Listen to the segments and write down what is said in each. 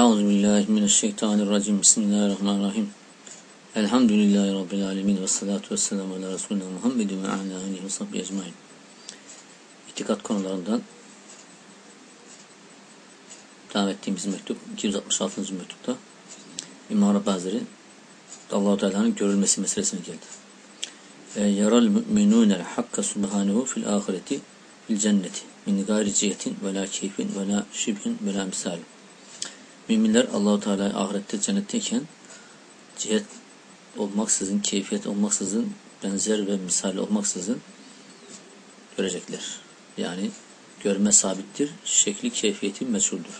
Euzu billahi mineşşeytanirracim. Bismillahirrahmanirrahim. Elhamdülillahi rabbil alamin ve salatu vesselamu ala resulina Muhammedin ve ala alihi ve sahbihi ecmaîn. İtikat konularından devam ettiğimiz mektup 266. mektupta İmam Rabbani Hazretleri Allah-u Teala'nın görülmesi meselesine geldi. E, yaral müminûnel hakka subhanehu fil ahireti fil cenneti min gayri cihetin ve la keyfin ve la şibhin ve la misali. Müminler Allahu Teala ahirette cennetteyken cihet olmaksızın, keyfiyet olmaksızın, benzer ve misal olmaksızın görecekler. Yani görme sabittir, şekli keyfiyeti meçhuldür.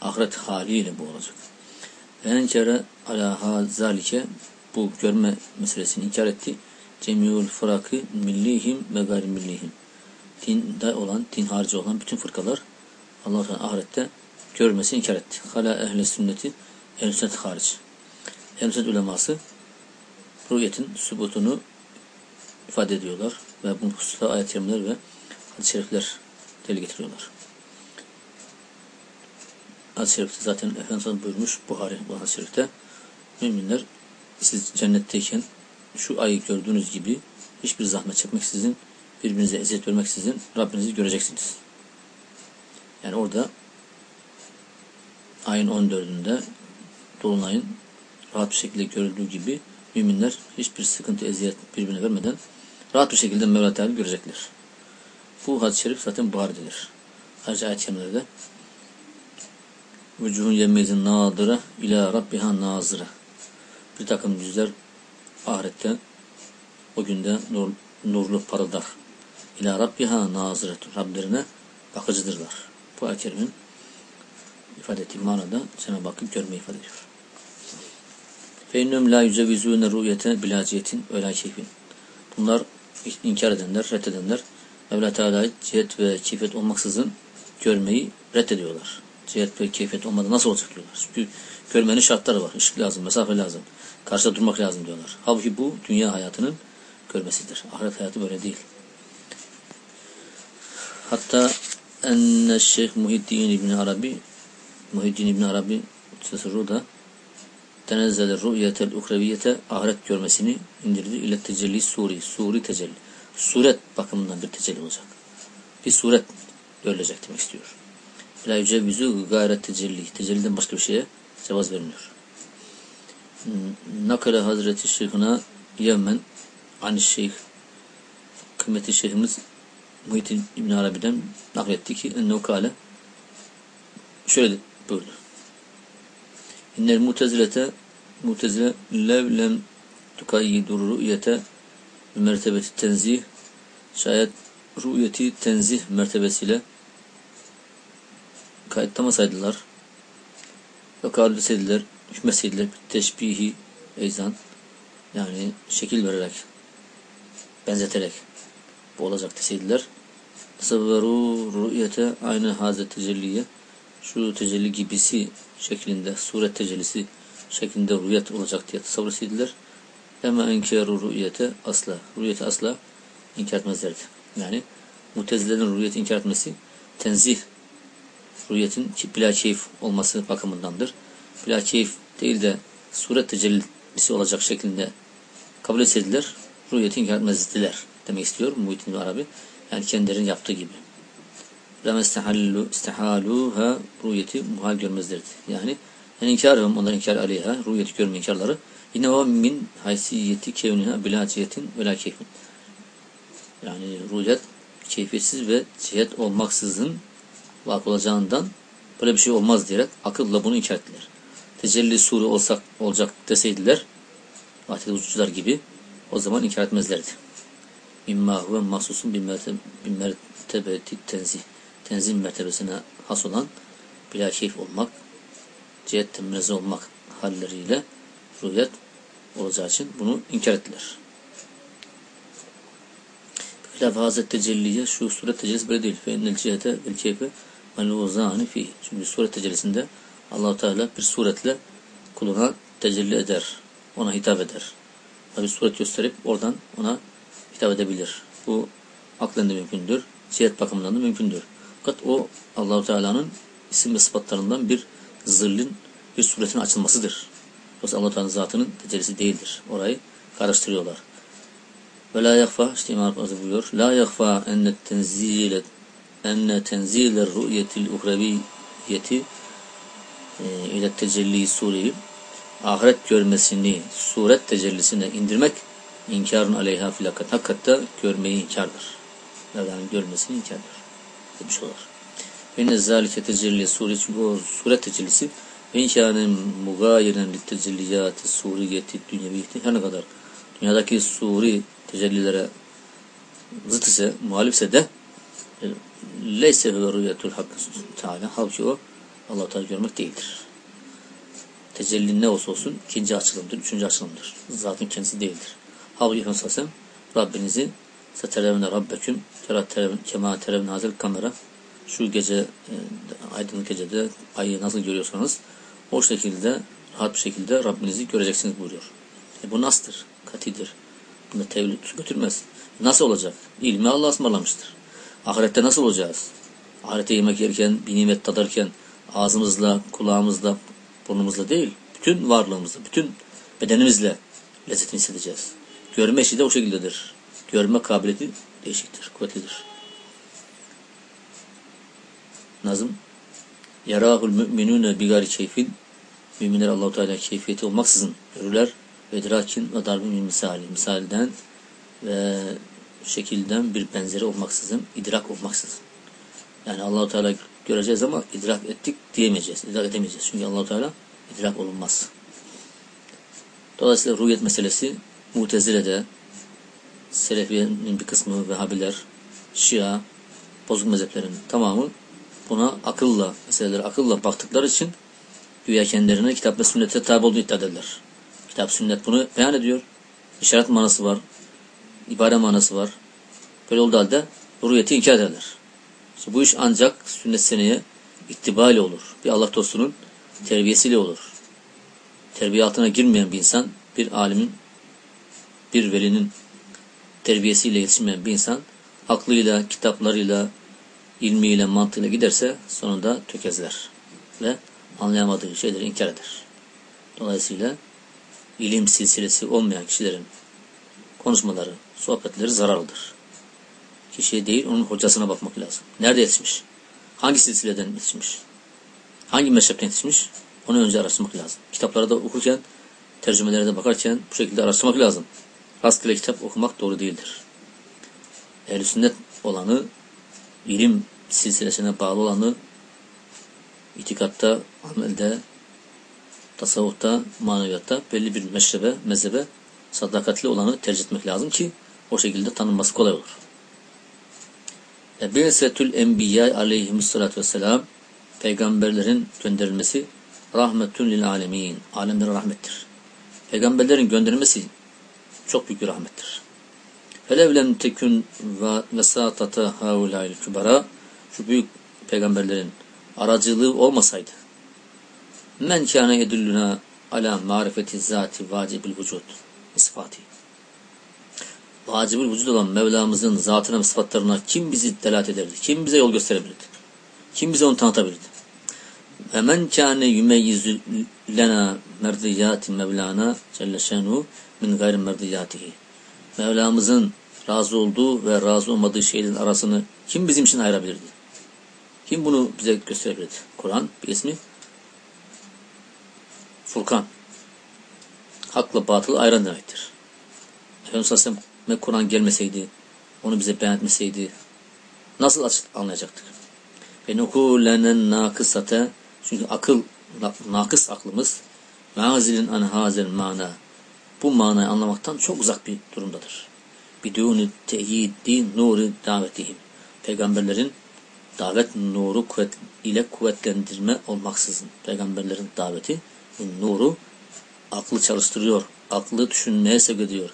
Ahiret haliyle bu olacak. Enkere ala zalike bu görme meselesini inkar etti. Cemiyul fırakı millihim ve gayrimillihim. Dinde olan, din harici olan bütün fırkalar Allah Teala ahirette görmesini inkar etti. Hala ehli sünneti ehl sünnet hariç. ehl sünnet uleması rüyetin sübutunu ifade ediyorlar ve bu hususta ayet-i ve hadis-i şerifler deli getiriyorlar. Hadis-i şerifte zaten Efendimiz buyurmuş Buhari bu hadis-i şerifte müminler siz cennetteyken şu ayı gördüğünüz gibi hiçbir zahmet çekmeksizin birbirinize eziyet vermeksizin Rabbinizi göreceksiniz. Yani orada ayın 14'ünde Dolunay'ın rahat bir şekilde görüldüğü gibi müminler hiçbir sıkıntı, eziyet birbirine vermeden rahat bir şekilde Mevla Teala görecekler. Bu hadis-i şerif zaten Buhari'dedir. Ayrıca ayet-i kerimlerde vücuhun yemmezin nadıra ila rabbiha nazıra bir takım yüzler ahirette o günde nur, nurlu parıldar. İla rabbiha nazıretun Rablerine bakıcıdırlar. Bu kerimin ifade ettiği manada seme bakıp görme ifade ediyor. Feinnüm la yüzevizûne rü'yete bilaciyetin ve la keyfin. Bunlar inkar edenler, reddedenler Mevla Teala'yı cihet ve keyfiyet olmaksızın görmeyi reddediyorlar. Cihet ve keyfiyet olmadan nasıl olacak diyorlar. Çünkü görmenin şartları var. Işık lazım, mesafe lazım. Karşıda durmak lazım diyorlar. Halbuki bu dünya hayatının görmesidir. Ahiret hayatı böyle değil. Hatta enne Şeyh Muhiddin İbni Arabi Muhiddin İbn Arabi Tesirru da tenezzele rü'yetel ukreviyete ahiret görmesini indirdi ile tecelli suri, suri tecelli. Suret bakımından bir tecelli olacak. Bir suret görülecek demek istiyor. La yücevizu gayret tecelli. Tecelliden başka bir şeye cevaz vermiyor. Nakale Hazreti Şeyh'ına Yemen Ani Şeyh kıymeti Şeyhimiz Muhittin İbn Arabi'den nakletti ki ennehu kale şöyle buyurdu. İnnel mutezilete mutezile lev lem tukayyidur rü'yete mertebeti tenzih şayet rü'yeti tenzih mertebesiyle kayıtlamasaydılar ve kâlu deseydiler hükmetseydiler teşbihi eyzan yani şekil vererek benzeterek bu olacak deseydiler tasavveru rü'yete aynı hazret tecelliye şu tecelli gibisi şeklinde, suret tecellisi şeklinde rüyet olacak diye tasavvur ettiler. Ama enkeru rüyete asla. Rüyeti asla inkar etmezlerdi. Yani mutezilerin rüyeti inkar etmesi tenzih rüyetin bila keyif olması bakımındandır. Bila keyif değil de suret tecellisi olacak şeklinde kabul etseydiler rüyeti inkar etmezdiler demek istiyor Muhittin Arabi. Yani kendilerinin yaptığı gibi. Lama istehallu istehaluha rüyeti muhal görmezlerdi. Yani en inkarım onların inkar aleyha rüyeti görme inkarları yine o min haysiyeti kevniha bila cihetin ve keyfin. Yani rüyet keyfiyetsiz ve cihet olmaksızın vak olacağından böyle bir şey olmaz diyerek akılla bunu inkar ettiler. Tecelli suru olsak olacak deseydiler Fatih'te uçucular gibi o zaman inkar etmezlerdi. Mimma huve mahsusun bir mertebeti tenzih tenzim mertebesine has olan bila keyif olmak, cihetten münezzeh olmak halleriyle rüyet olacağı için bunu inkar ettiler. Hilaf Hazret Tecelli'ye şu suret tecellisi böyle değil. Fe innel cihete vel keyfe vel fi. Çünkü suret tecellisinde Allahu Teala bir suretle kuluna tecelli eder. Ona hitap eder. Tabi suret gösterip oradan ona hitap edebilir. Bu aklen de mümkündür. Cihet bakımından da mümkündür. Fakat o Allahu Teala'nın isim ve sıfatlarından bir zırlın bir suretin açılmasıdır. Yoksa Allah Teala'nın zatının tecellisi değildir. Orayı karıştırıyorlar. Ve la yakfa işte İmam Rabbim buyuruyor. La yakfa enne tenzile enne tenzile rü'yetil uhreviyeti e, ile tecelli sureyi ahiret görmesini suret tecellisine indirmek inkarın aleyha filakat hakikatte görmeyi inkardır. Mevla'nın görmesini inkardır. Demiş olar. Ve nezzalike tecelli sure o suret tecellisi ve inkânen mugayiren tecelliyati suriyeti dünyeviyeti her ne kadar dünyadaki suri tecellilere zıt ise, muhalifse de leyse ve rüyetul hakkı Teala halbuki o allah Teala görmek değildir. Tecelli ne olsa olsun ikinci açılımdır, üçüncü açılımdır. Zatın kendisi değildir. Halbuki Efendimiz Rabbinizi seterevne rabbeküm kema terevne hazel kamera şu gece e, aydınlık gecede ayı nasıl görüyorsanız o şekilde rahat bir şekilde Rabbinizi göreceksiniz buyuruyor. E bu nasıldır? Katidir. Bunda tevhid götürmez. Nasıl olacak? İlmi Allah ısmarlamıştır. Ahirette nasıl olacağız? Ahirette yemek yerken, bir nimet tadarken ağzımızla, kulağımızla, burnumuzla değil, bütün varlığımızla, bütün bedenimizle lezzetini hissedeceğiz. Görme işi de o şekildedir. Görme kabiliyeti değişiktir, kuvvetlidir. Nazım Yarahul müminune bigari keyfin Müminler Allahu Teala keyfiyeti olmaksızın görürler. Ve idrakin ve darbin misali. Misalden ve şekilden bir benzeri olmaksızın, idrak olmaksızın. Yani Allahu Teala göreceğiz ama idrak ettik diyemeyeceğiz. İdrak edemeyeceğiz. Çünkü Allahu Teala idrak olunmaz. Dolayısıyla ruhiyet meselesi Mutezile'de Selefiye'nin bir kısmı Vehhabiler, Şia, bozuk mezheplerin tamamı buna akılla, meseleleri akılla baktıkları için güya kendilerine kitap ve sünnete tabi olduğunu iddia ederler. Kitap sünnet bunu beyan ediyor. İşaret manası var. ibare manası var. Böyle olduğu halde ruhiyeti inkar ederler. İşte bu iş ancak sünnet seneye itibariyle olur. Bir Allah dostunun terbiyesiyle olur. Terbiye altına girmeyen bir insan, bir alimin, bir velinin terbiyesiyle yetişmeyen bir insan aklıyla, kitaplarıyla, ilmiyle, mantığıyla giderse sonunda tökezler ve anlayamadığı şeyleri inkar eder. Dolayısıyla ilim silsilesi olmayan kişilerin konuşmaları, sohbetleri zararlıdır. Kişiye değil, onun hocasına bakmak lazım. Nerede yetişmiş? Hangi silsileden yetişmiş? Hangi mezhepten yetişmiş? Onu önce araştırmak lazım. Kitapları da okurken, tercümelere bakarken bu şekilde araştırmak lazım. Rastgele kitap okumak doğru değildir. Ehl-i sünnet olanı, ilim silsilesine bağlı olanı, itikatta, amelde, tasavvufta, maneviyatta belli bir meşrebe, mezhebe sadakatli olanı tercih etmek lazım ki o şekilde tanınması kolay olur. Ebesetül Enbiya aleyhimussalatu vesselam peygamberlerin gönderilmesi rahmetün lil alemin. Alemlere rahmettir. Peygamberlerin gönderilmesi çok büyük bir rahmettir. Felevlem tekün vesatata haulail kübara şu büyük peygamberlerin aracılığı olmasaydı men kâne yedüllüna ala marifeti zati vacibül vücud isfati vacibül vücud olan Mevlamızın zatına ve sıfatlarına kim bizi delat ederdi? Kim bize yol gösterebilirdi? Kim bize onu tanıtabilirdi? Ve men kâne yümeyyizu lena merdiyati Mevlana Celle Şenu min gayri merdiyatihi. Mevlamızın razı olduğu ve razı olmadığı şeylerin arasını kim bizim için ayırabilirdi? Kim bunu bize gösterebilirdi? Kur'an bir ismi Furkan. Hakla batılı ayıran demektir. Efendimiz Aleyhisselam Kur'an gelmeseydi, onu bize beyan etmeseydi nasıl anlayacaktık? Ve nukulenen nakısate çünkü akıl, nakıs aklımız mazilin an hazel mana bu manayı anlamaktan çok uzak bir durumdadır. Bidûni teyidi nuri davetihim. Peygamberlerin davet nuru kuvvet ile kuvvetlendirme olmaksızın peygamberlerin daveti nuru aklı çalıştırıyor. Aklı düşünmeye sevk ediyor.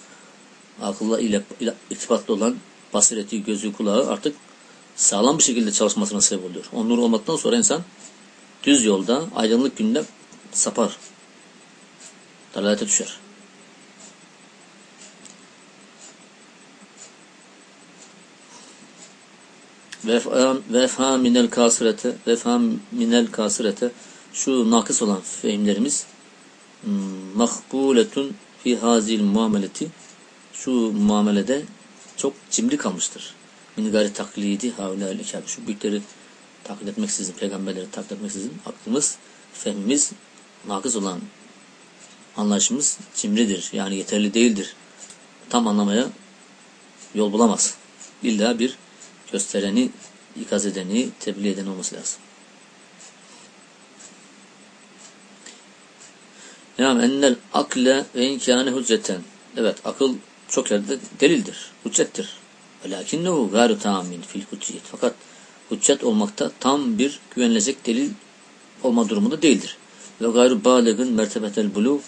Akılla ile, ile irtibatlı olan basireti, gözü, kulağı artık sağlam bir şekilde çalışmasına sebep oluyor. O nur olmaktan sonra insan düz yolda, aydınlık günde sapar. Dalalete düşer. Vefha minel kasirete vefha minel kasirete şu nakıs olan fehimlerimiz hmm, makbuletun fi hazil muameleti şu muamelede çok cimri kalmıştır. Min gayri taklidi havle Şu büyükleri taklit etmeksizin, peygamberleri taklit etmeksizin aklımız, fehmimiz nakıs olan anlayışımız cimridir. Yani yeterli değildir. Tam anlamaya yol bulamaz. İlla bir göstereni, ikaz edeni, tebliğ eden olması lazım. Yani ennel akle ve inkâne hücceten. Evet akıl çok yerde delildir, hüccettir. Velakinnehu gâru tâmin fil hücciyet. Fakat hüccet olmakta tam bir güvenilecek delil olma durumunda değildir. Ve gayru bâlegın mertebetel bulu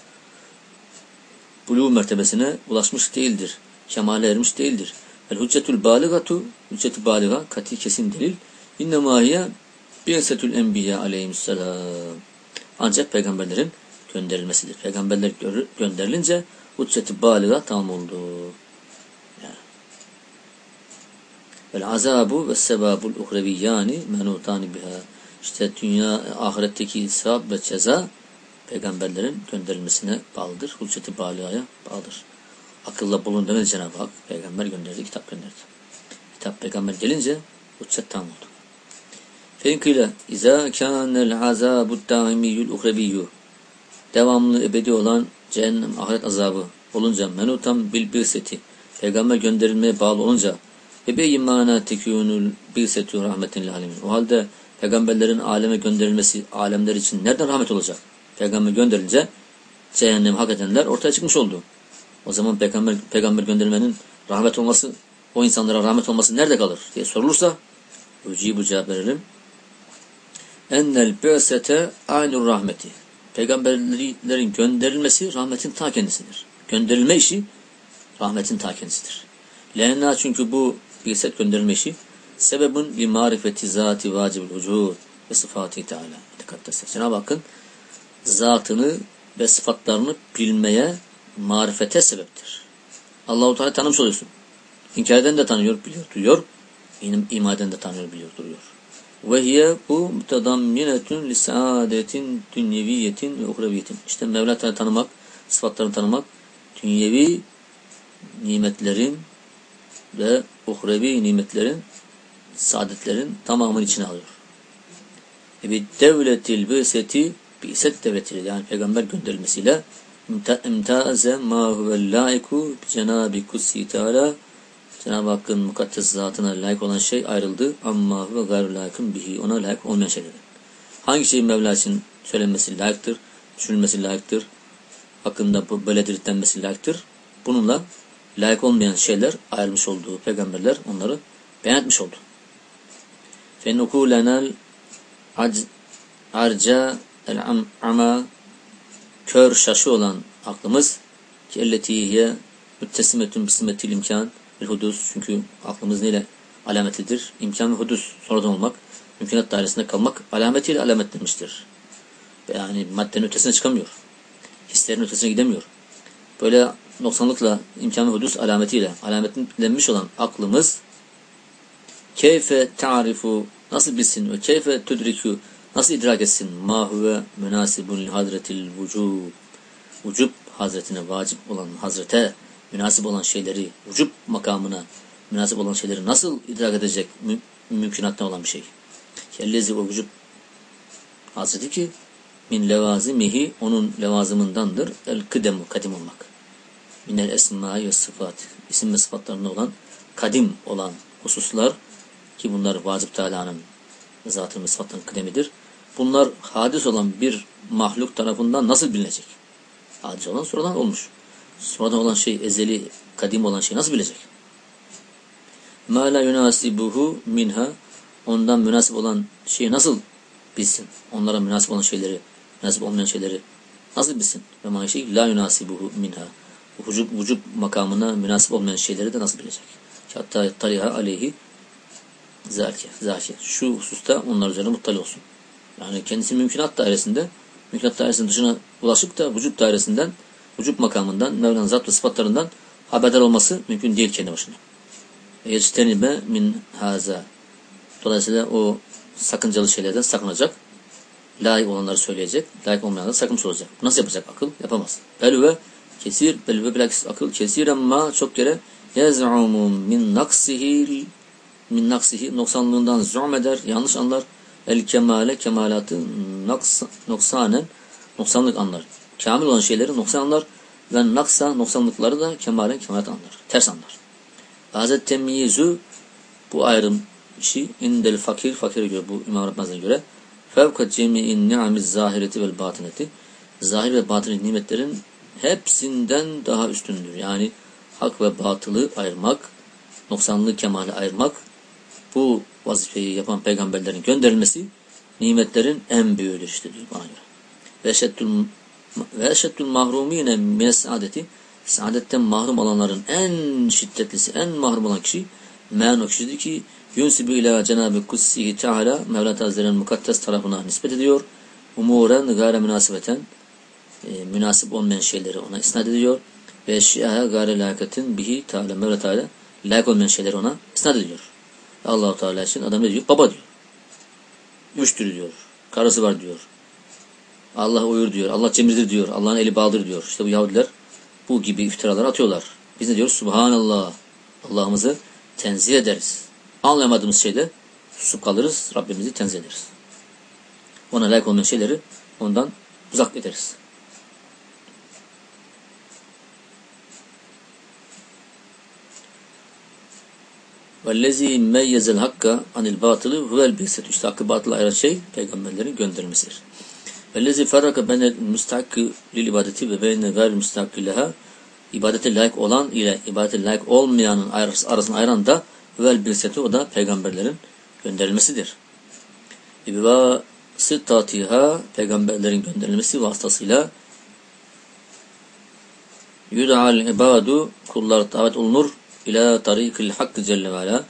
bulu mertebesine ulaşmış değildir. Kemale ermiş değildir. El hüccetül baligatu hüccetü baliga kati kesin delil. İnnemâ hiye bi'setül enbiya aleyhisselam. Ancak peygamberlerin gönderilmesidir. Peygamberler gönderilince hücceti baliga tam oldu. Vel azabu ve sebabul uhreviyyani menutani biha. İşte dünya ahiretteki sevap ve ceza peygamberlerin gönderilmesine bağlıdır. Hücceti baligaya bağlıdır. Akılla bulun demedi Cenab-ı Hak. Peygamber gönderdi, kitap gönderdi. Kitap peygamber gelince hüccet tam oldu. Fenkile izâ kânel azâbu dâimiyyül uhreviyyû devamlı ebedi olan cehennem ahiret azabı olunca menutam bil birseti peygamber gönderilmeye bağlı olunca ebeyyi mana tekûnül birsetü rahmetin alemin. O halde peygamberlerin aleme gönderilmesi alemler için nereden rahmet olacak? Peygamber gönderilince cehennem hak edenler ortaya çıkmış oldu. O zaman peygamber, peygamber gönderilmenin rahmet olması, o insanlara rahmet olması nerede kalır diye sorulursa bu cevap verelim. Ennel bi'sete aynur rahmeti peygamberlerin gönderilmesi rahmetin ta kendisidir. Gönderilme işi rahmetin ta kendisidir. Lenna çünkü bu bilset gönderilme işi sebebun li marifeti zati vacibul vücud ve sıfatı teala. Dikkat etseniz. Cenab-ı zatını ve sıfatlarını bilmeye marifete sebeptir. Allahu Teala tanımış oluyorsun. İnkar eden de tanıyor, biliyor, duyuyor. İman eden de tanıyor, biliyor, duruyor. Ve hiye bu mütedamminetun li saadetin dünyeviyetin ve uhreviyetin. İşte Mevla tanımak, sıfatlarını tanımak, dünyevi nimetlerin ve uhrevi nimetlerin, saadetlerin tamamını içine alıyor. E devletil büseti biset devletiyle yani peygamber gönderilmesiyle imtaze ma huvel laiku cenab-ı kutsi teala Cenab-ı Hakk'ın mukaddes zatına layık olan şey ayrıldı. Amma ve gayrı layıkın bihi. Ona layık olmayan şeylerden. Hangi şeyin Mevla için söylenmesi layıktır, düşünülmesi layıktır, hakkında böyledir denmesi layıktır. Bununla layık olmayan şeyler ayrılmış olduğu peygamberler onları beyan etmiş oldu. فَنُكُولَنَا arca el ama kör şaşı olan aklımız ki elletiye müttesimetün bismetil imkan bir hudus çünkü aklımız neyle alametlidir? İmkan ve hudus sonradan olmak, mümkünat dairesinde kalmak alametiyle alametlenmiştir. Yani maddenin ötesine çıkamıyor. Hislerin ötesine gidemiyor. Böyle noksanlıkla imkan ve hudus alametiyle alametlenmiş olan aklımız keyfe ta'rifu nasıl bilsin ve keyfe tudriku nasıl idrak etsin ma huve münasibun hazretil vücub vücub hazretine vacip olan hazrete münasip olan şeyleri, vücub makamına münasip olan şeyleri nasıl idrak edecek mü mümkünatta olan bir şey. Kellezi o vücub Hazreti ki min levazimihi onun levazımındandır. El kıdemu kadim olmak minel esma ve sıfat isim ve sıfatlarında olan kadim olan hususlar ki bunlar vacip Teala'nın zatın ve sıfatın kıdemidir. Bunlar hadis olan bir mahluk tarafından nasıl bilinecek? Hadis olan sonradan olmuş. Sonradan olan şey, ezeli, kadim olan şey nasıl bilecek? Ma la yunasibuhu minha ondan münasip olan şeyi nasıl bilsin? Onlara münasip olan şeyleri, münasip olmayan şeyleri nasıl bilsin? Ve ma la yunasibuhu minha Vücub, vücub makamına münasip olmayan şeyleri de nasıl bilecek? Hatta tariha aleyhi zâlke, zâke. Şu hususta onlar üzerine muttali olsun. Yani kendisi mümkünat dairesinde, mümkünat dairesinin dışına ulaşıp da vücut dairesinden vücut makamından, Mevla'nın zat ve sıfatlarından haberdar olması mümkün değil kendi başına. Yectenibe min haza. Dolayısıyla o sakıncalı şeylerden sakınacak. layık olanları söyleyecek, layık olmayanları sakınmış olacak. Nasıl yapacak akıl? Yapamaz. Belüve kesir, belüve bilakis akıl kesir ama çok kere yez'umu min naksihi min naksihi noksanlığından zûm eder, yanlış anlar. El kemale kemalatı naks, noksanen noksanlık anlar. Kamil olan şeyleri noksan anlar ve naksa noksanlıkları da kemalen kemalat anlar. Ters anlar. Hazret temyizu bu ayrım işi indel fakir fakir göre bu İmam Rabbimiz'e göre fevka cemi'in ni'amiz zahireti vel batineti zahir ve batini nimetlerin hepsinden daha üstündür. Yani hak ve batılı ayırmak, noksanlığı kemale ayırmak bu vazifeyi yapan peygamberlerin gönderilmesi nimetlerin en büyüğüdür işte diyor bana göre. Ve eşeddül, ve eşeddül mahrumine mine saadetten mahrum olanların en şiddetlisi, en mahrum olan kişi men o kişidir ki yunsibu ila Cenab-ı Kutsihi Teala Mevla Hazretleri'nin mukaddes tarafına nispet ediyor. Umuren gayre münasebeten e, münasip olmayan şeyleri ona isnat ediyor. Ve eşyaya gayre lakatin bihi Teala Mevla Teala layık olmayan şeyleri ona isnat ediyor. Allahu Teala için adam ne diyor? Baba diyor. Üçtür diyor. Karısı var diyor. Allah uyur diyor. Allah cemizdir diyor. Allah'ın eli bağlıdır diyor. İşte bu Yahudiler bu gibi iftiralar atıyorlar. Biz ne diyoruz? Subhanallah. Allah'ımızı tenzih ederiz. Anlayamadığımız şeyde susup kalırız. Rabbimizi tenzih ederiz. Ona layık olmayan şeyleri ondan uzak ederiz. وَالَّذ۪ي مَيَّزَ الْحَقَّ عَنِ الْبَاطِلِ هُوَ الْبِسَةُ İşte hakkı batılı ayıran şey peygamberlerin gönderilmesidir. وَالَّذ۪ي فَرَّقَ بَيْنَ الْمُسْتَحَقِّ لِلْاِبَادَةِ وَبَيْنَ غَيْرِ الْمُسْتَحَقِّ لَهَا ibadete layık olan ile ibadete layık olmayanın arasını ayıran da vel bilseti o da peygamberlerin gönderilmesidir. İbiva sıttatiha peygamberlerin gönderilmesi vasıtasıyla yud'al ibadu kullar davet olunur ila tarikil hakkı celle ve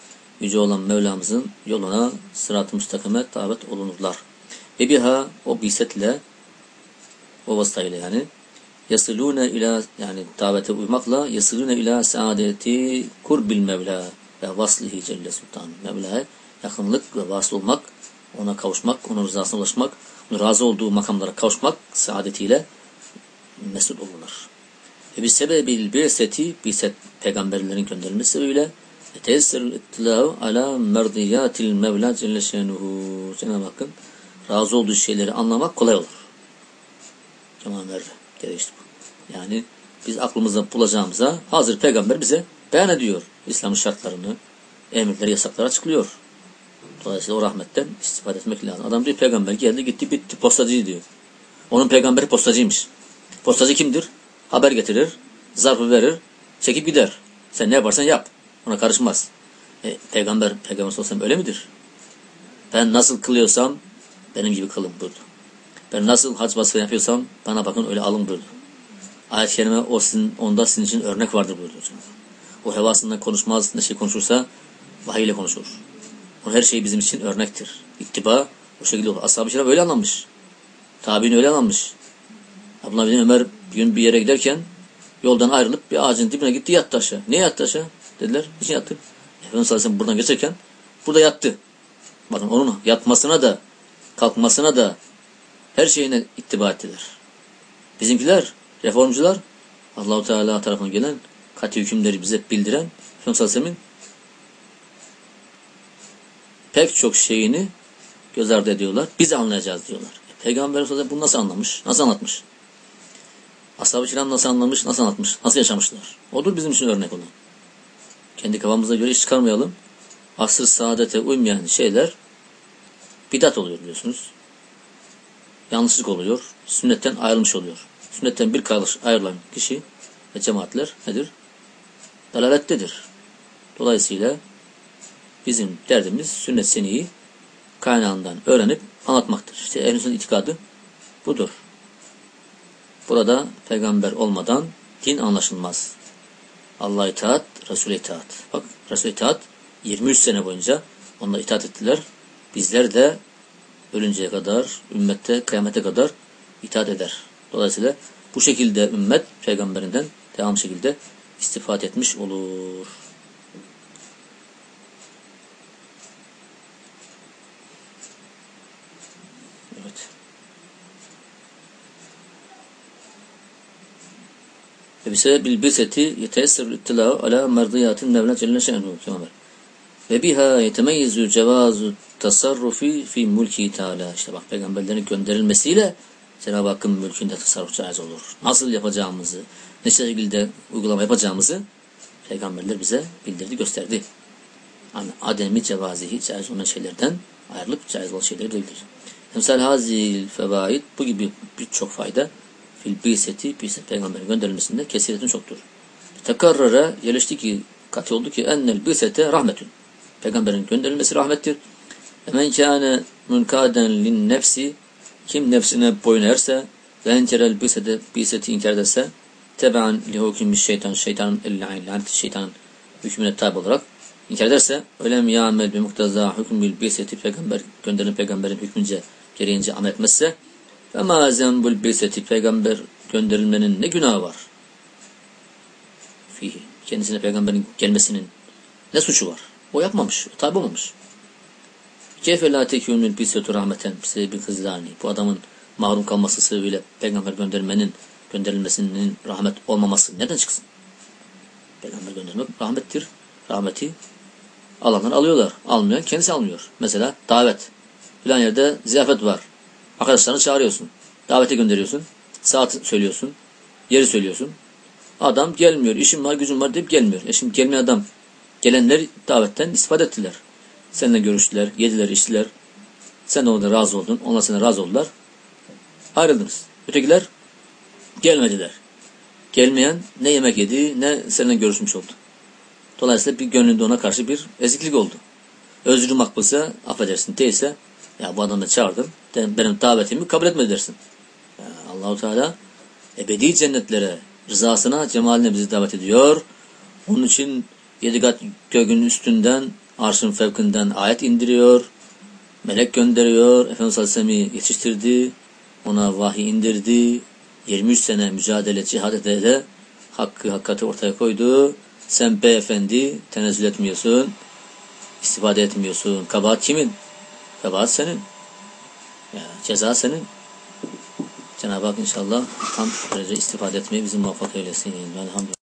yüce olan Mevlamızın yoluna sırat-ı müstakime davet olunurlar. Ve biha o bisetle o vasıtayla yani yasilune ila yani davete uymakla yasilune ila saadeti kurbil mevla ve vaslihi celle sultan. Mevla'ya yakınlık ve vasıl olmak, ona kavuşmak, onun rızasına ulaşmak, onun razı olduğu makamlara kavuşmak saadetiyle mesul olunur. Bir sebebil bir seti, bir set peygamberlerin gönderilmesi sebebiyle etesir ittilahu ala merdiyatil mevla celle şenuhu. Cenab-ı Hakk'ın razı olduğu şeyleri anlamak kolay olur. Kemal Merve. Gerekli bu. Yani biz aklımızda bulacağımıza hazır peygamber bize beyan ediyor. İslam'ın şartlarını, emirleri, yasakları açıklıyor. Dolayısıyla o rahmetten istifade etmek lazım. Adam diyor peygamber geldi gitti bitti postacı diyor. Onun peygamberi postacıymış. Postacı kimdir? Haber getirir, zarfı verir, çekip gider. Sen ne yaparsan yap. Ona karışmaz. E, peygamber, peygamber olsam öyle midir? Ben nasıl kılıyorsam benim gibi kılın buyurdu. Ben nasıl hac vasfı yapıyorsam bana bakın öyle alın buyurdu. Ayet-i Kerime o sizin, onda sizin için örnek vardır buyurdu. O hevasından konuşmaz, ne şey konuşursa vahiy ile konuşur. O her şey bizim için örnektir. İttiba o şekilde olur. Ashab-ı Şeref öyle anlamış. Tabi'in öyle anlamış. Abdullah bin Ömer bir gün bir yere giderken yoldan ayrılıp bir ağacın dibine gitti yattı aşağı. Niye yattı aşağı? Dediler. Niçin yattı? Efendimiz sallallahu buradan geçerken burada yattı. Bakın onun yatmasına da kalkmasına da her şeyine ittiba ettiler. Bizimkiler, reformcular Allahu Teala tarafından gelen katı hükümleri bize bildiren Efendimiz sallallahu pek çok şeyini göz ardı ediyorlar. Biz anlayacağız diyorlar. E, Peygamber bunu nasıl anlamış? Nasıl anlatmış? Ashab-ı kiram nasıl anlamış? Nasıl anlatmış? Nasıl yaşamışlar? Odur bizim için örnek olan. Kendi kafamıza göre iş çıkarmayalım. Asr saadete uymayan şeyler bidat oluyor biliyorsunuz. Yanlışlık oluyor. Sünnetten ayrılmış oluyor. Sünnetten bir ayrılan kişi ve cemaatler nedir? Dalalettedir. Dolayısıyla bizim derdimiz sünnet seniyi kaynağından öğrenip anlatmaktır. İşte ehl itikadı budur. Burada peygamber olmadan din anlaşılmaz. Allah'a itaat, Resul'e itaat. Bak Resul'e itaat 23 sene boyunca onunla itaat ettiler. Bizler de ölünceye kadar, ümmette kıyamete kadar itaat eder. Dolayısıyla bu şekilde ümmet peygamberinden devam şekilde istifade etmiş olur. Evet. Ve bisebebil biseti yeteyesserul ittilâhu ala merdiyatin Mevla Celle Şe'nuhu kema ve biha yetemeyyizu cevazu tasarrufi fi mulki teala. İşte bak peygamberlerin gönderilmesiyle Cenab-ı Hakk'ın mülkünde tasarruf caiz olur. Nasıl yapacağımızı, ne şekilde uygulama yapacağımızı peygamberler bize bildirdi, gösterdi. Yani ademi cevazihi caiz olan şeylerden ayrılıp caiz olan şeyleri bildirir. Emsal hazil fevaid bu gibi birçok fayda fil biseti, biset peygamberin gönderilmesinde kesiretin çoktur. Tekarrara yerleşti ki kat oldu ki ennel bisete rahmetün. Peygamberin gönderilmesi rahmettir. Men kâne münkaden lin nefsi kim nefsine boyun erse ve enkerel bisete biseti inkar ederse tebe'an li hukmi şeytan şeytanın eline lanet şeytanın hükmüne tabi olarak inkar ederse ölem ya'mel bi muktaza hükmül biseti peygamber gönderilen peygamberin hükmünce gereğince amel etmezse ve ma zembul biseti peygamber gönderilmenin ne günahı var? Fihi. Kendisine peygamberin gelmesinin ne suçu var? O yapmamış, o tabi olmamış. Keyfe la tekûnül bisetu rahmeten sebebi hızlani. Bu adamın mahrum kalması sebebiyle peygamber göndermenin gönderilmesinin rahmet olmaması neden çıksın? Peygamber göndermek rahmettir. Rahmeti alanlar alıyorlar. Almayan kendisi almıyor. Mesela davet. Filan yerde ziyafet var. Arkadaşlarını çağırıyorsun. Davete gönderiyorsun. Saat söylüyorsun. Yeri söylüyorsun. Adam gelmiyor. işim var, gücüm var deyip gelmiyor. E şimdi gelmeyen adam Gelenler davetten istifade ettiler. Seninle görüştüler, yediler, içtiler. Sen de onlara razı oldun. Onlar sana razı oldular. Ayrıldınız. Ötekiler gelmediler. Gelmeyen ne yemek yedi ne seninle görüşmüş oldu. Dolayısıyla bir gönlünde ona karşı bir eziklik oldu. Özrü makbulsa affedersin. Değilse ya bu adamı çağırdım. Benim davetimi kabul etmedi dersin. Allahu Teala ebedi cennetlere rızasına cemaline bizi davet ediyor. Onun için Yedi kat göğün üstünden, arşın fevkinden ayet indiriyor. Melek gönderiyor. Efendimiz Aleyhisselam'ı yetiştirdi. Ona vahiy indirdi. 23 sene mücadele, cihad ede hakkı, hakikati ortaya koydu. Sen beyefendi tenezzül etmiyorsun. istifade etmiyorsun. Kabahat kimin? Kabahat senin. Ya, ceza senin. Cenab-ı Hak inşallah tam derece istifade etmeyi bizi muvaffak eylesin. Elhamdülillah.